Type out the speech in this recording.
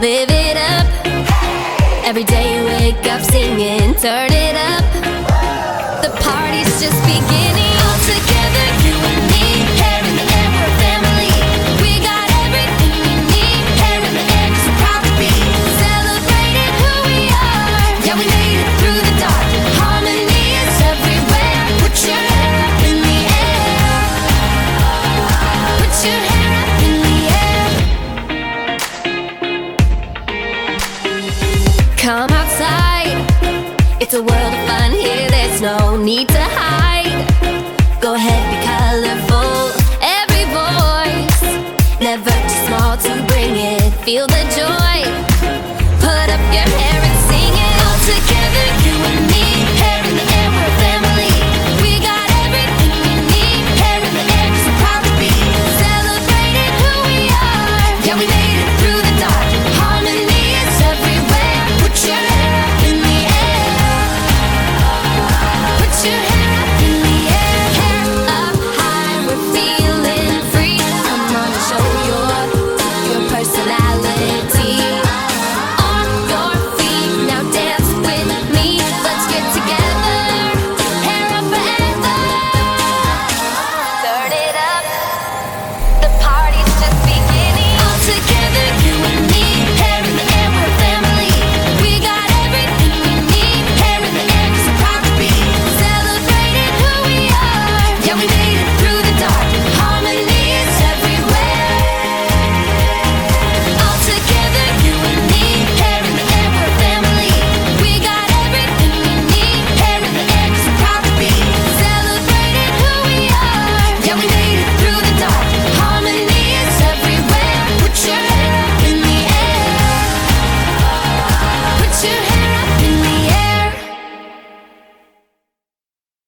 Live it up. Every day you wake up singing, turn it Come outside, it's a world of fun here, there's no need to hide. Go ahead, be colorful, every voice. Never too small to bring it, feel the joy.